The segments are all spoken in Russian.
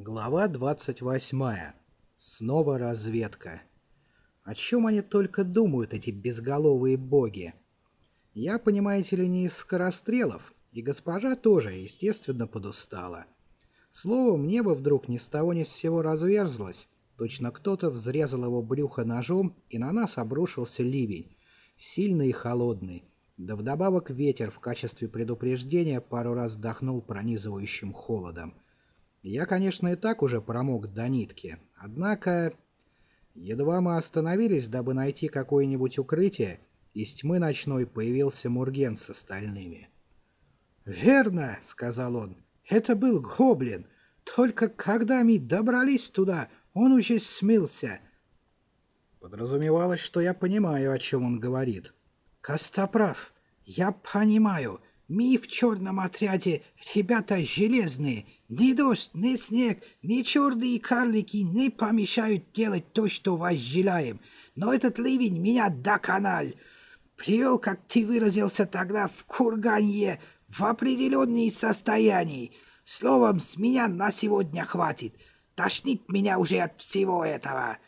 Глава 28. Снова разведка. О чем они только думают, эти безголовые боги? Я, понимаете ли, не из скорострелов, и госпожа тоже, естественно, подустала. Словом, небо вдруг ни с того ни с сего разверзлось, точно кто-то взрезал его брюхо ножом, и на нас обрушился ливень, сильный и холодный, да вдобавок ветер в качестве предупреждения пару раз вдохнул пронизывающим холодом. Я, конечно, и так уже промок до нитки, однако... Едва мы остановились, дабы найти какое-нибудь укрытие, из тьмы ночной появился Мурген с остальными. «Верно», — сказал он, — «это был гоблин. Только когда мы добрались туда, он уже смылся». Подразумевалось, что я понимаю, о чем он говорит. «Костоправ, я понимаю. Мы в черном отряде ребята железные. Ни дождь, ни снег, ни черные карлики не помешают делать то, что возжелаем. Но этот ливень меня доконал. Привел, как ты выразился тогда, в курганье, в определенные состояния. Словом, с меня на сегодня хватит. Тошнит меня уже от всего этого.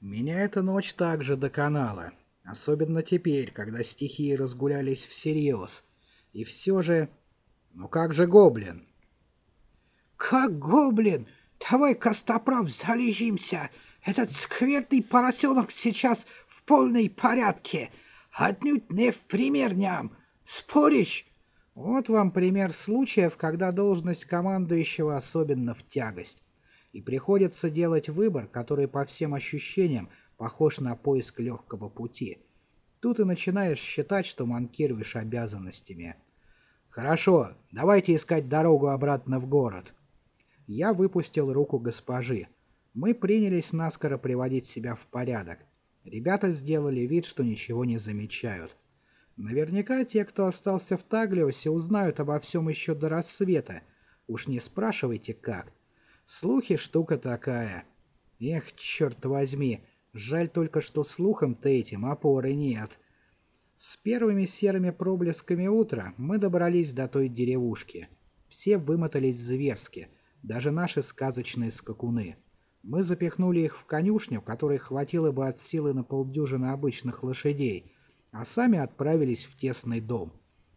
Меня эта ночь также доконала. Особенно теперь, когда стихии разгулялись всерьез. И все же... Ну как же гоблин? Как гоблин? Давай, Костоправ, залежимся. Этот скверный поросенок сейчас в полной порядке. Отнюдь не в пример ням. Споришь? Вот вам пример случаев, когда должность командующего особенно в тягость. И приходится делать выбор, который по всем ощущениям похож на поиск легкого пути. Тут и начинаешь считать, что манкируешь обязанностями. «Хорошо, давайте искать дорогу обратно в город». Я выпустил руку госпожи. Мы принялись наскоро приводить себя в порядок. Ребята сделали вид, что ничего не замечают. Наверняка те, кто остался в Таглиосе, узнают обо всем еще до рассвета. Уж не спрашивайте как. Слухи штука такая. Эх, черт возьми, жаль только, что слухом-то этим опоры нет. С первыми серыми проблесками утра мы добрались до той деревушки. Все вымотались зверски, даже наши сказочные скакуны. Мы запихнули их в конюшню, которой хватило бы от силы на полдюжины обычных лошадей, а сами отправились в тесный дом.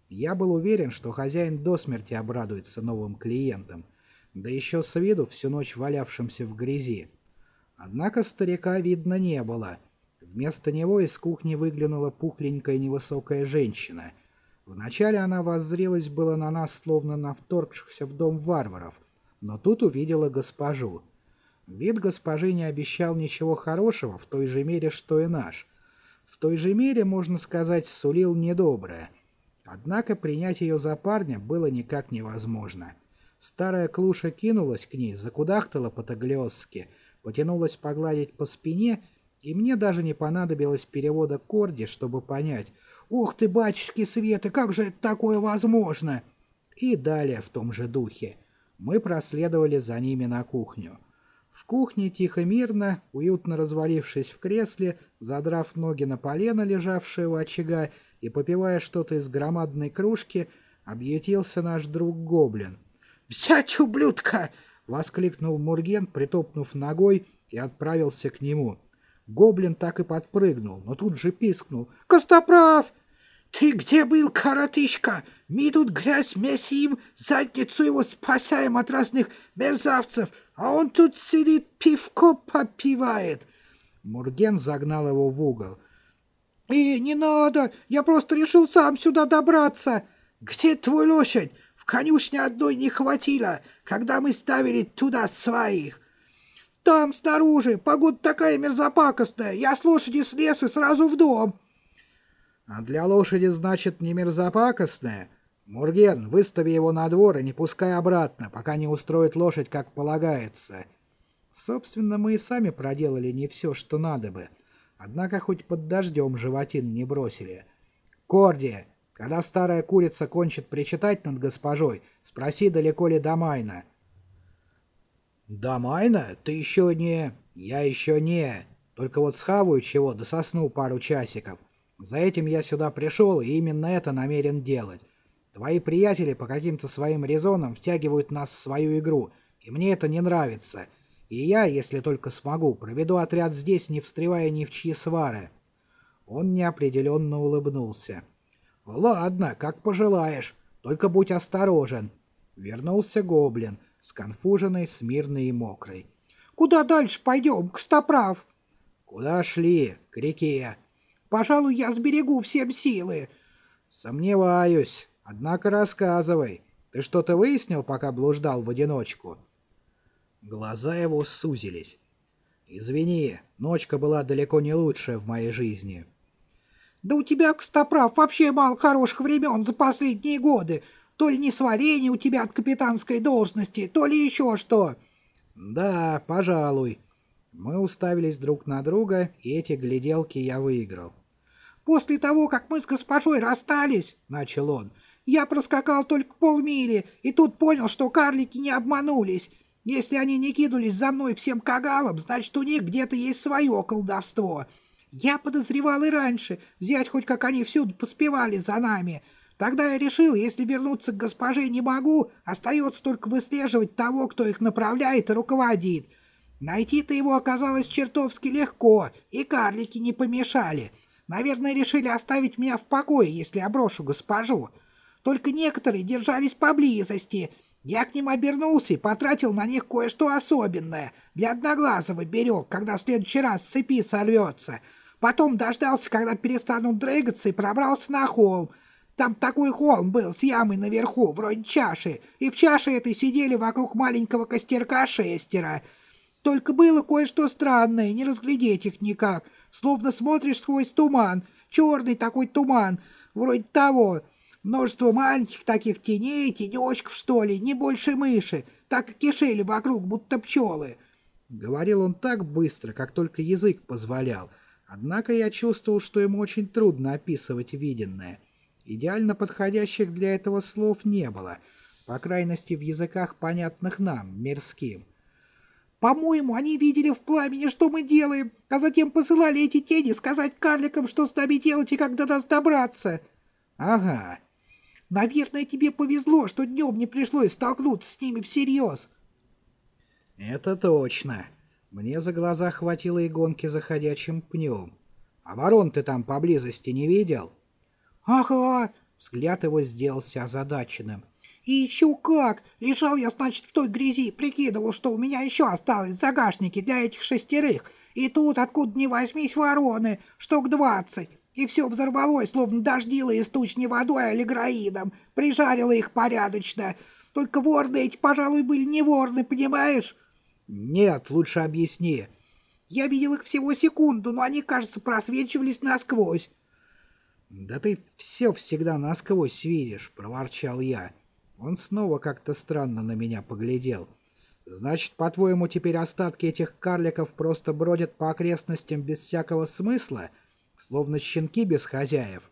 Я был уверен, что хозяин до смерти обрадуется новым клиентам, да еще с виду всю ночь валявшимся в грязи. Однако старика видно не было — Вместо него из кухни выглянула пухленькая невысокая женщина. Вначале она воззрелась было на нас, словно на вторгшихся в дом варваров, но тут увидела госпожу. Вид госпожи не обещал ничего хорошего в той же мере, что и наш. В той же мере, можно сказать, сулил недоброе. Однако принять ее за парня было никак невозможно. Старая клуша кинулась к ней, закудахтала по-таглиосски, потянулась погладить по спине — и мне даже не понадобилось перевода Корди, чтобы понять «Ух ты, батюшки Светы, как же это такое возможно?» И далее в том же духе. Мы проследовали за ними на кухню. В кухне тихо-мирно, уютно развалившись в кресле, задрав ноги на полено, лежавшее у очага, и попивая что-то из громадной кружки, объютился наш друг-гоблин. «Взять ублюдка!» — воскликнул Мурген, притопнув ногой, и отправился к нему. Гоблин так и подпрыгнул, но тут же пискнул. «Костоправ! Ты где был, коротышка? Мы тут грязь месим, задницу его спасаем от разных мерзавцев, а он тут сидит, пивко попивает!» Мурген загнал его в угол. «И не надо, я просто решил сам сюда добраться. Где твой лошадь? В конюшне одной не хватило, когда мы ставили туда своих. Там, снаружи, погода такая мерзопакостная. Я с лошади слез и сразу в дом. А для лошади, значит, не мерзопакостная? Мурген, выстави его на двор и не пускай обратно, пока не устроит лошадь, как полагается. Собственно, мы и сами проделали не все, что надо бы. Однако хоть под дождем животин не бросили. Корди, когда старая курица кончит причитать над госпожой, спроси, далеко ли до Майна. «Да, Майна, ты еще не...» «Я еще не...» «Только вот схаваю чего, да сосну пару часиков. За этим я сюда пришел, и именно это намерен делать. Твои приятели по каким-то своим резонам втягивают нас в свою игру, и мне это не нравится. И я, если только смогу, проведу отряд здесь, не встревая ни в чьи свары». Он неопределенно улыбнулся. «Ладно, как пожелаешь, только будь осторожен». Вернулся гоблин, сконфуженный, смирный и мокрый. «Куда дальше пойдем? К стоправ?» «Куда шли? К реке». «Пожалуй, я сберегу всем силы». «Сомневаюсь. Однако рассказывай. Ты что-то выяснил, пока блуждал в одиночку?» Глаза его сузились. «Извини, ночка была далеко не лучшая в моей жизни». «Да у тебя, Костоправ, вообще мало хороших времен за последние годы. То ли не сварение у тебя от капитанской должности, то ли еще что». «Да, пожалуй». Мы уставились друг на друга, и эти гляделки я выиграл. «После того, как мы с госпожой расстались, — начал он, — я проскакал только полмили, и тут понял, что карлики не обманулись. Если они не кинулись за мной всем кагалом, значит, у них где-то есть свое колдовство. Я подозревал и раньше, взять хоть как они всюду поспевали за нами. Тогда я решил, если вернуться к госпоже не могу, остается только выслеживать того, кто их направляет и руководит. Найти-то его оказалось чертовски легко, и карлики не помешали. Наверное, решили оставить меня в покое, если я брошу госпожу. Только некоторые держались поблизости. Я к ним обернулся и потратил на них кое-что особенное. Для одноглазого берег, когда в следующий раз с цепи сорвется. Потом дождался, когда перестанут дрыгаться, и пробрался на холм. Там такой холм был с ямой наверху, вроде чаши, и в чаше этой сидели вокруг маленького костерка шестеро. Только было кое-что странное, не разглядеть их никак, словно смотришь сквозь туман, черный такой туман, вроде того. Множество маленьких таких теней, тенечков, что ли, не больше мыши, так и кишели вокруг, будто пчелы. Говорил он так быстро, как только язык позволял, однако я чувствовал, что ему очень трудно описывать виденное — Идеально подходящих для этого слов не было, по крайности в языках, понятных нам, мирским. «По-моему, они видели в пламени, что мы делаем, а затем посылали эти тени сказать карликам, что с нами делать и как до нас добраться». «Ага». «Наверное, тебе повезло, что днем не пришлось столкнуться с ними всерьез». «Это точно. Мне за глаза хватило и гонки за ходячим пнем. А ворон ты там поблизости не видел?» «Ага!» — взгляд его сделался озадаченным. «И еще как! Лежал я, значит, в той грязи, прикидывал, что у меня еще осталось в загашнике для этих шестерых. И тут, откуда ни возьмись, вороны, штук двадцать. И все взорвалось, словно дождило из туч не водой, а легроидом. Прижарило их порядочно. Только ворны эти, пожалуй, были не ворны, понимаешь?» «Нет, лучше объясни». «Я видел их всего секунду, но они, кажется, просвечивались насквозь. «Да ты все всегда насквозь видишь», — проворчал я. Он снова как-то странно на меня поглядел. «Значит, по-твоему, теперь остатки этих карликов просто бродят по окрестностям без всякого смысла, словно щенки без хозяев?»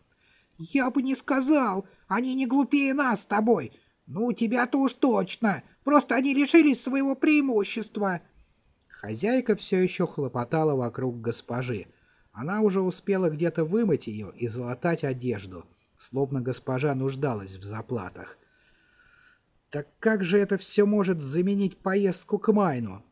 «Я бы не сказал. Они не глупее нас с тобой. Ну, тебя-то уж точно. Просто они лишились своего преимущества». Хозяйка все еще хлопотала вокруг госпожи. Она уже успела где-то вымыть ее и залатать одежду, словно госпожа нуждалась в заплатах. Так как же это все может заменить поездку к Майну?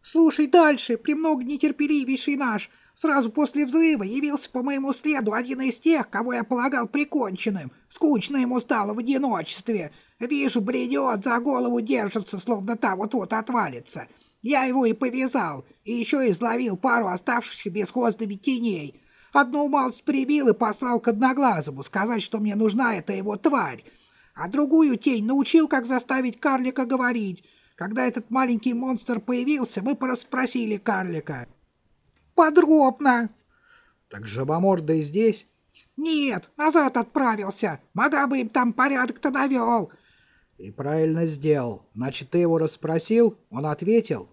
«Слушай дальше, премного нетерпеливейший наш. Сразу после взрыва явился по моему следу один из тех, кого я полагал приконченным. Скучно ему стало в одиночестве. Вижу, бредет, за голову держится, словно та вот-вот отвалится. Я его и повязал, и еще изловил пару оставшихся бесхозными теней. Одну малость прибил и послал к Одноглазому сказать, что мне нужна эта его тварь. А другую тень научил, как заставить карлика говорить. Когда этот маленький монстр появился, мы порасспросили карлика. «Подробно!» «Так жабомордый здесь?» «Нет, назад отправился. Мага бы им там порядок-то навел. «И правильно сделал. Значит, ты его расспросил? Он ответил?»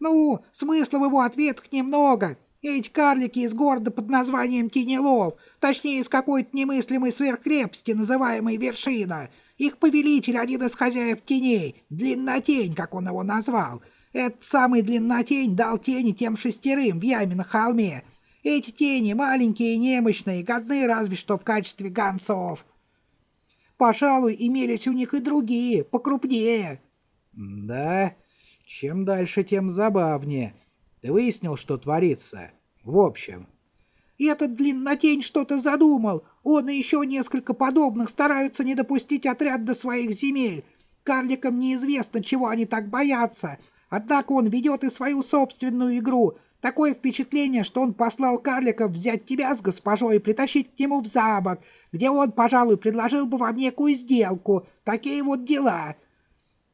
«Ну, смысла в его ответах немного. Эти карлики из города под названием Тенелов, точнее, из какой-то немыслимой сверхкрепости, называемой Вершина. Их повелитель — один из хозяев теней, Длиннотень, как он его назвал. Этот самый Длиннотень дал тени тем шестерым в яме на холме. Эти тени маленькие и немощные, годны разве что в качестве гонцов. Пожалуй, имелись у них и другие, покрупнее. Да, чем дальше, тем забавнее. Ты выяснил, что творится? В общем. Этот длиннотень что-то задумал. Он и еще несколько подобных стараются не допустить отряд до своих земель. Карликам неизвестно, чего они так боятся. Однако он ведет и свою собственную игру. Такое впечатление, что он послал карликов взять тебя с госпожой и притащить к нему в замок, где он, пожалуй, предложил бы вам некую сделку. Такие вот дела.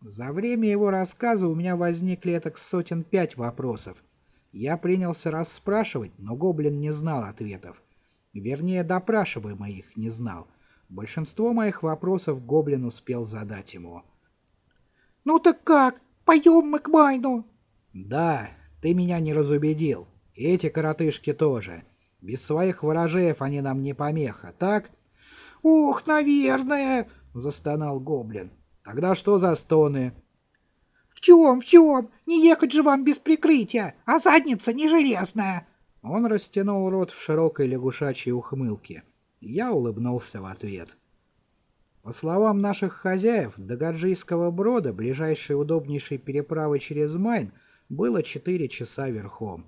За время его рассказа у меня возникли этак сотен пять вопросов. Я принялся расспрашивать, но гоблин не знал ответов. Вернее, допрашиваемый их не знал. Большинство моих вопросов гоблин успел задать ему. «Ну так как? Пойдем мы к Майну?» «Да, ты меня не разубедил. И эти коротышки тоже. Без своих ворожеев они нам не помеха, так?» «Ух, наверное!» — застонал гоблин. «Тогда что за стоны?» «В чем, в чем? Не ехать же вам без прикрытия, а задница не железная!» Он растянул рот в широкой лягушачьей ухмылке. Я улыбнулся в ответ. По словам наших хозяев, до Гаджийского брода, ближайшей удобнейшей переправы через Майн, было 4 часа верхом.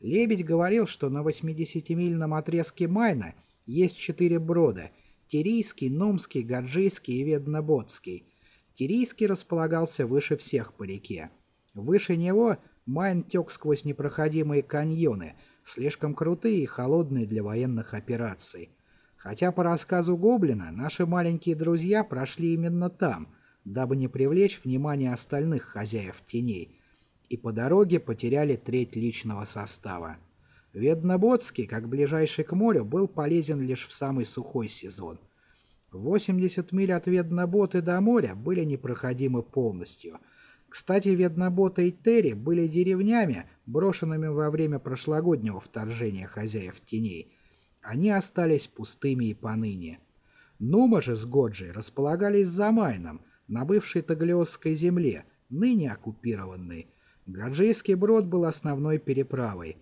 Лебедь говорил, что на 80-мильном отрезке Майна есть четыре брода – Тирийский, Нумский, Гаджийский и Ведноботский. Тирийский располагался выше всех по реке. Выше него Майн тек сквозь непроходимые каньоны – слишком крутые и холодные для военных операций. Хотя по рассказу Гоблина наши маленькие друзья прошли именно там, дабы не привлечь внимание остальных хозяев теней, и по дороге потеряли треть личного состава. Ведноботский, как ближайший к морю, был полезен лишь в самый сухой сезон. 80 миль от Ведноботы до моря были непроходимы полностью – кстати, Веднобота и Терри были деревнями, брошенными во время прошлогоднего вторжения хозяев теней. Они остались пустыми и поныне. Нума же с Годжей располагались за Майном, на бывшей Таглиосской земле, ныне оккупированной. Гаджийский брод был основной переправой.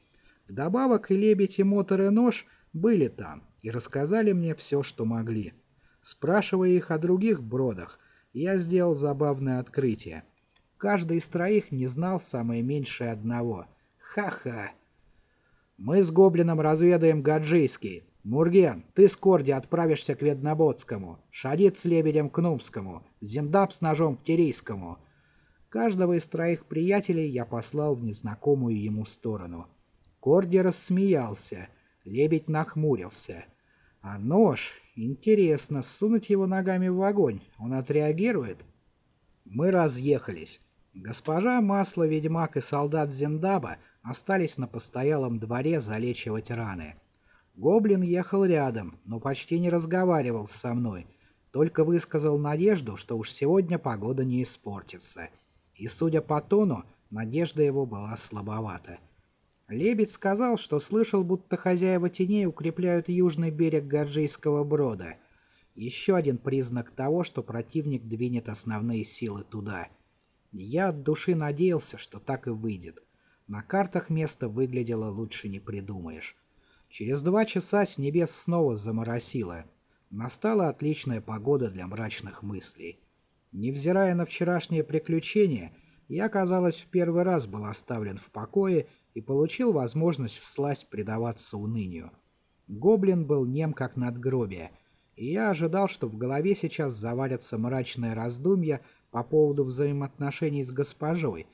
Вдобавок и лебедь, и мотор, и нож были там и рассказали мне все, что могли. Спрашивая их о других бродах, я сделал забавное открытие. Каждый из троих не знал самое меньшее одного. Ха-ха. Мы с Гоблином разведаем Гаджийский. Мурген, ты с Корди отправишься к Ведноботскому. Шадит с Лебедем к Нумскому. Зиндап с ножом к Терийскому. Каждого из троих приятелей я послал в незнакомую ему сторону. Корди рассмеялся. Лебедь нахмурился. А нож... Интересно, сунуть его ногами в огонь. Он отреагирует? Мы разъехались. Госпожа Масло, Ведьмак и солдат Зендаба остались на постоялом дворе залечивать раны. Гоблин ехал рядом, но почти не разговаривал со мной, только высказал надежду, что уж сегодня погода не испортится. И, судя по тону, надежда его была слабовата. Лебедь сказал, что слышал, будто хозяева теней укрепляют южный берег Гаджийского брода. Еще один признак того, что противник двинет основные силы туда — я от души надеялся, что так и выйдет. На картах место выглядело лучше не придумаешь. Через два часа с небес снова заморосило. Настала отличная погода для мрачных мыслей. Невзирая на вчерашнее приключение, я, казалось, в первый раз был оставлен в покое и получил возможность всласть предаваться унынию. Гоблин был нем как надгробие, и я ожидал, что в голове сейчас завалятся мрачные раздумья по поводу взаимоотношений с госпожой,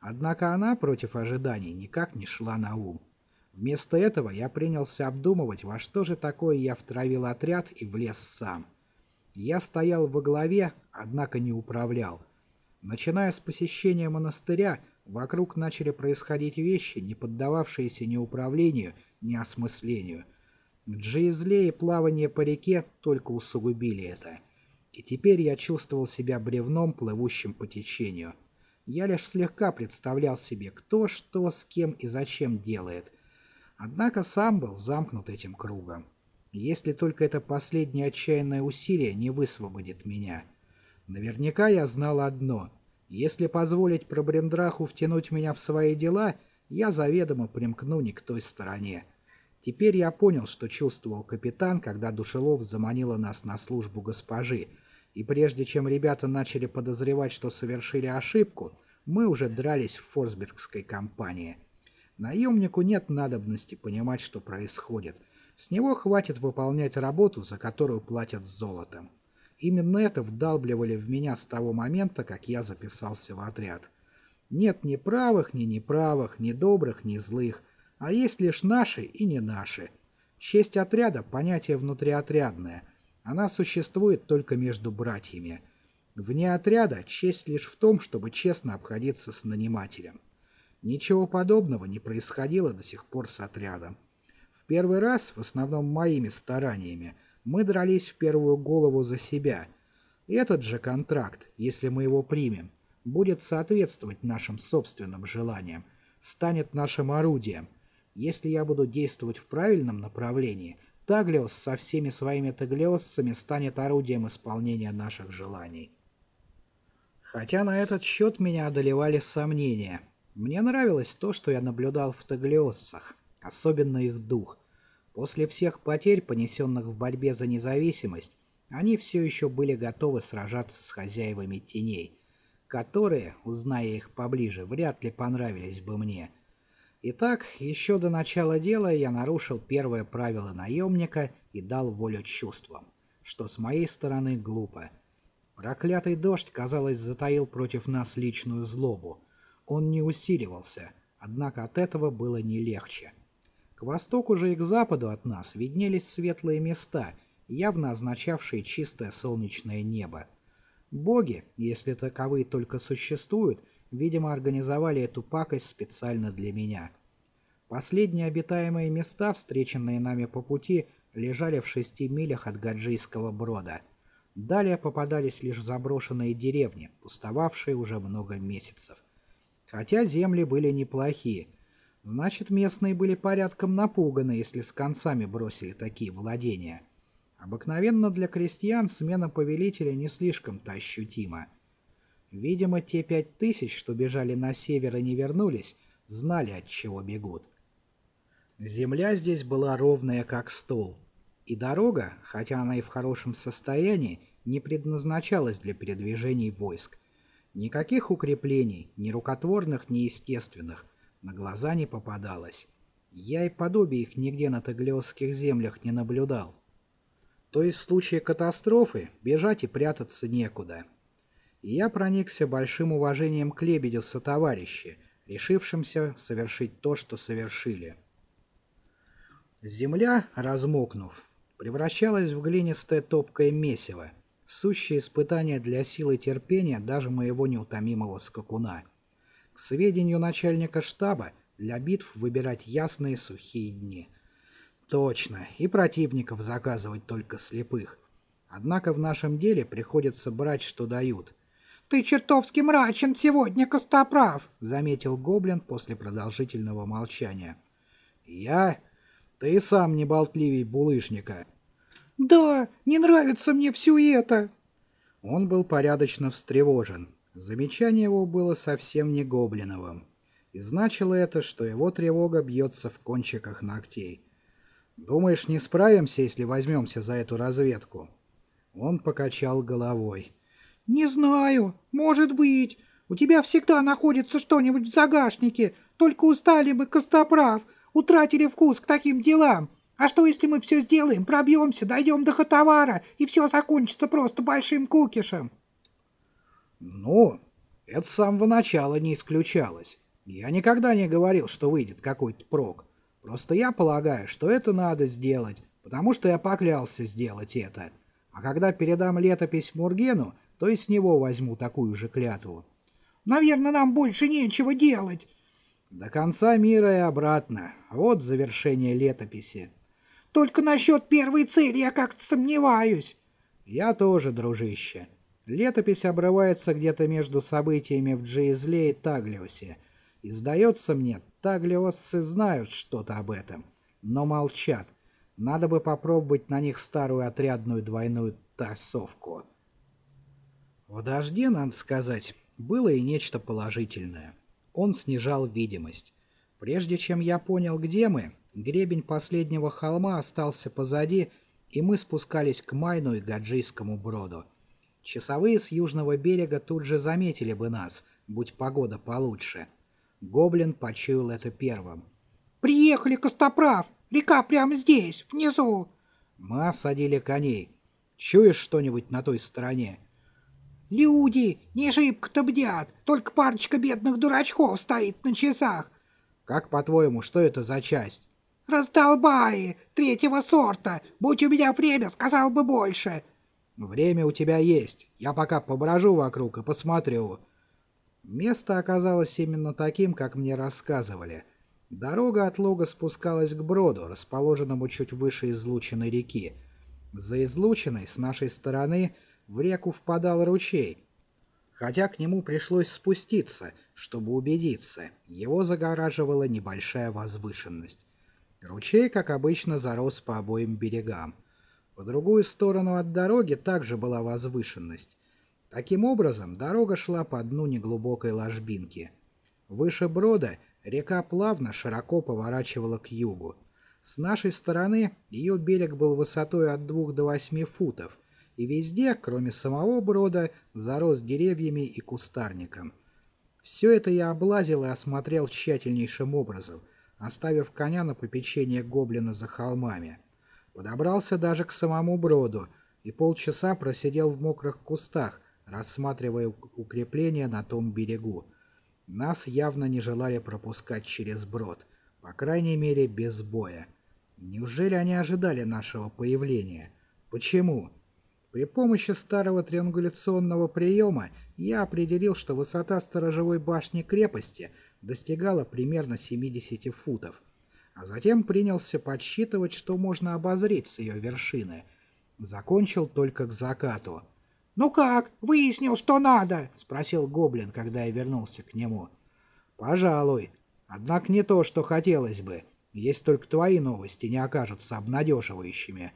однако она против ожиданий никак не шла на ум. Вместо этого я принялся обдумывать, во что же такое я втравил отряд и влез сам. Я стоял во главе, однако не управлял. Начиная с посещения монастыря, вокруг начали происходить вещи, не поддававшиеся ни управлению, ни осмыслению. Джейзле и плавание по реке только усугубили это и теперь я чувствовал себя бревном, плывущим по течению. Я лишь слегка представлял себе, кто что с кем и зачем делает. Однако сам был замкнут этим кругом. Если только это последнее отчаянное усилие не высвободит меня. Наверняка я знал одно. Если позволить Пробрендраху втянуть меня в свои дела, я заведомо примкну не к той стороне. Теперь я понял, что чувствовал капитан, когда Душелов заманила нас на службу госпожи, И прежде чем ребята начали подозревать, что совершили ошибку, мы уже дрались в Форсбергской компании. Наемнику нет надобности понимать, что происходит. С него хватит выполнять работу, за которую платят золотом. Именно это вдалбливали в меня с того момента, как я записался в отряд. Нет ни правых, ни неправых, ни добрых, ни злых, а есть лишь наши и не наши. Честь отряда – понятие внутриотрядное. Она существует только между братьями. Вне отряда честь лишь в том, чтобы честно обходиться с нанимателем. Ничего подобного не происходило до сих пор с отрядом. Первый раз, в основном моими стараниями, мы дрались в первую голову за себя. И этот же контракт, если мы его примем, будет соответствовать нашим собственным желаниям, станет нашим орудием. Если я буду действовать в правильном направлении, Таглиос со всеми своими таглиосцами станет орудием исполнения наших желаний. Хотя на этот счет меня одолевали сомнения. Мне нравилось то, что я наблюдал в таглиоссах, особенно их дух. После всех потерь, понесенных в борьбе за независимость, они все еще были готовы сражаться с хозяевами теней которые, узная их поближе, вряд ли понравились бы мне. Итак, еще до начала дела я нарушил первое правило наемника и дал волю чувствам, что с моей стороны глупо. Проклятый дождь, казалось, затаил против нас личную злобу. Он не усиливался, однако от этого было не легче. К востоку же и к западу от нас виднелись светлые места, явно означавшие чистое солнечное небо. Боги, если таковые только существуют, видимо, организовали эту пакость специально для меня. Последние обитаемые места, встреченные нами по пути, лежали в шести милях от Гаджийского брода. Далее попадались лишь заброшенные деревни, пустовавшие уже много месяцев. Хотя земли были неплохие. Значит, местные были порядком напуганы, если с концами бросили такие владения. Обыкновенно для крестьян смена повелителя не слишком-то ощутима. Видимо, те пять тысяч, что бежали на север и не вернулись, знали, от чего бегут. Земля здесь была ровная, как стол. И дорога, хотя она и в хорошем состоянии, не предназначалась для передвижений войск. Никаких укреплений, ни рукотворных, ни естественных, на глаза не попадалось. Я и подобие их нигде на таглиосских землях не наблюдал. То есть в случае катастрофы бежать и прятаться некуда. И я проникся большим уважением к Лебедю сотоварищи, решившимся совершить то, что совершили. Земля, размокнув, превращалась в глинистое топкое месиво, сущее испытание для силы терпения даже моего неутомимого скакуна. К сведению начальника штаба, для битв выбирать ясные сухие дни – Точно, и противников заказывать только слепых. Однако в нашем деле приходится брать, что дают. «Ты чертовски мрачен сегодня, Костоправ!» — заметил Гоблин после продолжительного молчания. «Я? Ты сам не болтливей булыжника». «Да, не нравится мне все это!» Он был порядочно встревожен. Замечание его было совсем не гоблиновым. И значило это, что его тревога бьется в кончиках ногтей. Думаешь, не справимся, если возьмемся за эту разведку?» Он покачал головой. «Не знаю. Может быть. У тебя всегда находится что-нибудь в загашнике. Только устали мы, Костоправ. Утратили вкус к таким делам. А что, если мы все сделаем, пробьемся, дойдем до Хатовара, и все закончится просто большим кукишем?» «Ну, это с самого начала не исключалось. Я никогда не говорил, что выйдет какой-то прок. Просто я полагаю, что это надо сделать, потому что я поклялся сделать это. А когда передам летопись Мургену, то и с него возьму такую же клятву. Наверное, нам больше нечего делать. До конца мира и обратно. Вот завершение летописи. Только насчет первой цели я как-то сомневаюсь. Я тоже, дружище. Летопись обрывается где-то между событиями в Джейзле и Таглиосе. И сдается мне, Таглиосцы знают что-то об этом, но молчат. Надо бы попробовать на них старую отрядную двойную тасовку. В дожде, надо сказать, было и нечто положительное. Он снижал видимость. Прежде чем я понял, где мы, гребень последнего холма остался позади, и мы спускались к Майну и Гаджийскому броду. Часовые с южного берега тут же заметили бы нас, будь погода получше. Гоблин почуял это первым. «Приехали, Костоправ! Река прямо здесь, внизу!» Мы осадили коней. Чуешь что-нибудь на той стороне? «Люди! Не шибко-то бдят! Только парочка бедных дурачков стоит на часах!» «Как, по-твоему, что это за часть?» «Раздолбаи! Третьего сорта! Будь у меня время, сказал бы больше!» «Время у тебя есть. Я пока поброжу вокруг и посмотрю». Место оказалось именно таким, как мне рассказывали. Дорога от лога спускалась к броду, расположенному чуть выше излученной реки. За излученной, с нашей стороны, в реку впадал ручей. Хотя к нему пришлось спуститься, чтобы убедиться, его загораживала небольшая возвышенность. Ручей, как обычно, зарос по обоим берегам. По другую сторону от дороги также была возвышенность. Таким образом, дорога шла по дну неглубокой ложбинки. Выше брода река плавно широко поворачивала к югу. С нашей стороны ее берег был высотой от 2 до 8 футов, и везде, кроме самого брода, зарос деревьями и кустарником. Все это я облазил и осмотрел тщательнейшим образом, оставив коня на попечение гоблина за холмами. Подобрался даже к самому броду и полчаса просидел в мокрых кустах, рассматривая укрепления на том берегу. Нас явно не желали пропускать через брод, по крайней мере без боя. Неужели они ожидали нашего появления? Почему? При помощи старого триангуляционного приема я определил, что высота сторожевой башни крепости достигала примерно 70 футов, а затем принялся подсчитывать, что можно обозреть с ее вершины. Закончил только к закату. «Ну как, выяснил, что надо?» — спросил Гоблин, когда я вернулся к нему. «Пожалуй. Однако не то, что хотелось бы. Есть только твои новости не окажутся обнадеживающими.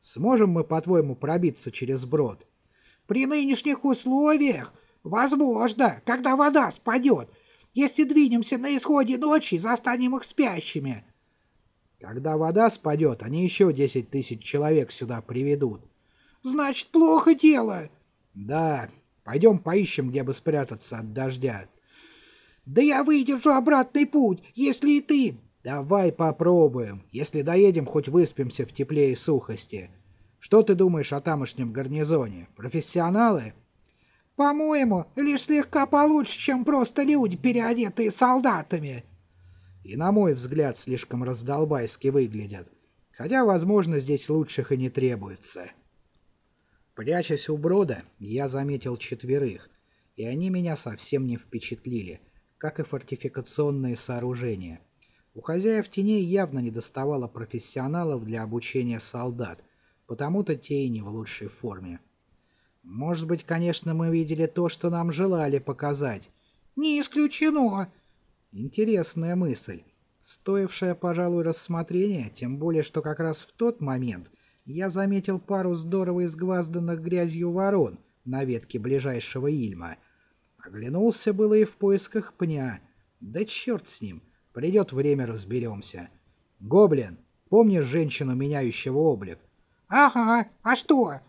Сможем мы, по-твоему, пробиться через брод?» «При нынешних условиях? Возможно, когда вода спадет. Если двинемся на исходе ночи, застанем их спящими». «Когда вода спадет, они еще десять тысяч человек сюда приведут». «Значит, плохо дело». Да, пойдем поищем, где бы спрятаться от дождя. Да я выдержу обратный путь, если и ты. Давай попробуем. Если доедем, хоть выспимся в тепле и сухости. Что ты думаешь о тамошнем гарнизоне? Профессионалы? По-моему, лишь слегка получше, чем просто люди, переодетые солдатами. И на мой взгляд, слишком раздолбайски выглядят. Хотя, возможно, здесь лучших и не требуется. Прячась у брода, я заметил четверых, и они меня совсем не впечатлили, как и фортификационные сооружения. У хозяев теней явно не доставало профессионалов для обучения солдат, потому-то те и не в лучшей форме. Может быть, конечно, мы видели то, что нам желали показать. Не исключено. Интересная мысль, стоившая, пожалуй, рассмотрения, тем более, что как раз в тот момент я заметил пару здорово изгвазданных грязью ворон на ветке ближайшего Ильма. Оглянулся было и в поисках пня. Да черт с ним, придет время, разберемся. Гоблин, помнишь женщину, меняющего облик? Ага, а что?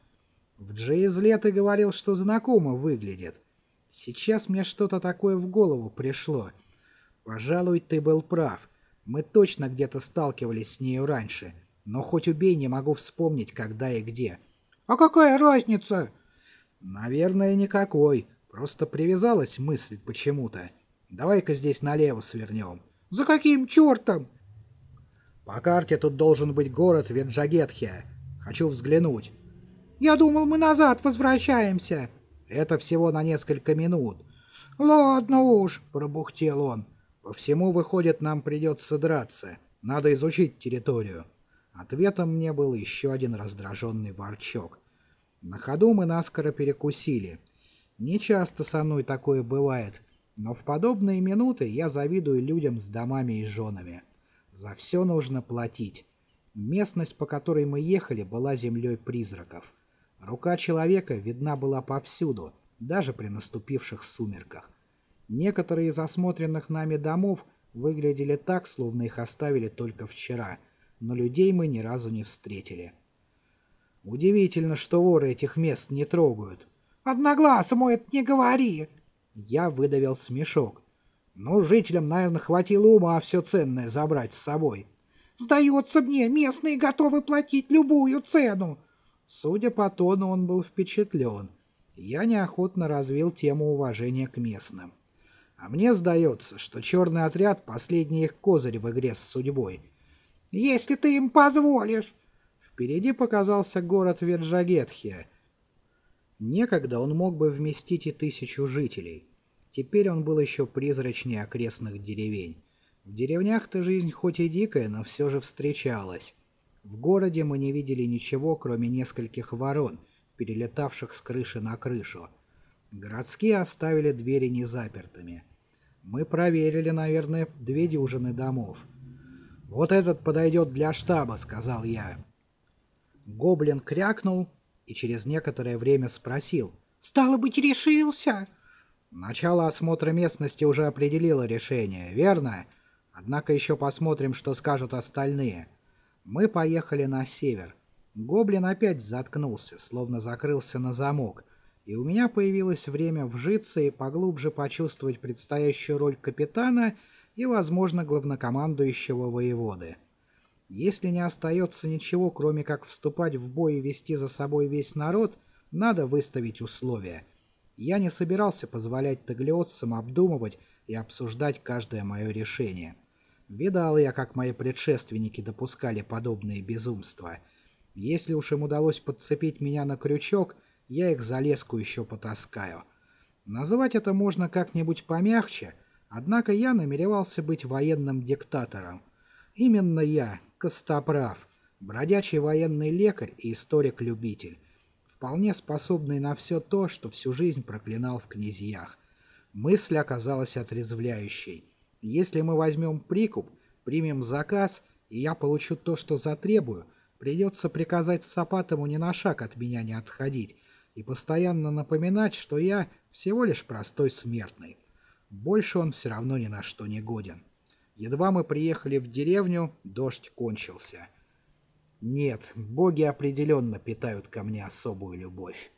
В Джейзле ты говорил, что знакомо выглядит. Сейчас мне что-то такое в голову пришло. Пожалуй, ты был прав. Мы точно где-то сталкивались с нею раньше. — но хоть убей, не могу вспомнить, когда и где. А какая разница? Наверное, никакой. Просто привязалась мысль почему-то. Давай-ка здесь налево свернем. За каким чертом? По карте тут должен быть город Веджагетхия. Хочу взглянуть. Я думал, мы назад возвращаемся. Это всего на несколько минут. Ладно уж, пробухтел он. По всему, выходит, нам придется драться. Надо изучить территорию. Ответом мне был еще один раздраженный ворчок. На ходу мы наскоро перекусили. Не часто со мной такое бывает, но в подобные минуты я завидую людям с домами и женами. За все нужно платить. Местность, по которой мы ехали, была землей призраков. Рука человека видна была повсюду, даже при наступивших сумерках. Некоторые из осмотренных нами домов выглядели так, словно их оставили только вчера – но людей мы ни разу не встретили. Удивительно, что воры этих мест не трогают. Одноглазому это не говори. Я выдавил смешок. Ну, жителям, наверное, хватило ума все ценное забрать с собой. Сдается мне, местные готовы платить любую цену. Судя по тону, он был впечатлен. Я неохотно развил тему уважения к местным. А мне сдается, что черный отряд — последний их козырь в игре с судьбой. Если ты им позволишь. Впереди показался город Верджагетхия. Некогда он мог бы вместить и тысячу жителей. Теперь он был еще призрачнее окрестных деревень. В деревнях-то жизнь хоть и дикая, но все же встречалась. В городе мы не видели ничего, кроме нескольких ворон, перелетавших с крыши на крышу. Городские оставили двери незапертыми. Мы проверили, наверное, две дюжины домов. «Вот этот подойдет для штаба», — сказал я. Гоблин крякнул и через некоторое время спросил. «Стало быть, решился?» Начало осмотра местности уже определило решение, верно? Однако еще посмотрим, что скажут остальные. Мы поехали на север. Гоблин опять заткнулся, словно закрылся на замок, и у меня появилось время вжиться и поглубже почувствовать предстоящую роль капитана и, возможно, главнокомандующего воеводы. Если не остается ничего, кроме как вступать в бой и вести за собой весь народ, надо выставить условия. Я не собирался позволять таглиотцам обдумывать и обсуждать каждое мое решение. Видал я, как мои предшественники допускали подобные безумства. Если уж им удалось подцепить меня на крючок, я их за леску еще потаскаю. Называть это можно как-нибудь помягче, однако я намеревался быть военным диктатором. Именно я, Костоправ, бродячий военный лекарь и историк-любитель, вполне способный на все то, что всю жизнь проклинал в князьях. Мысль оказалась отрезвляющей. Если мы возьмем прикуп, примем заказ, и я получу то, что затребую, придется приказать Сапатому ни на шаг от меня не отходить и постоянно напоминать, что я всего лишь простой смертный. Больше он все равно ни на что не годен. Едва мы приехали в деревню, дождь кончился. Нет, боги определенно питают ко мне особую любовь.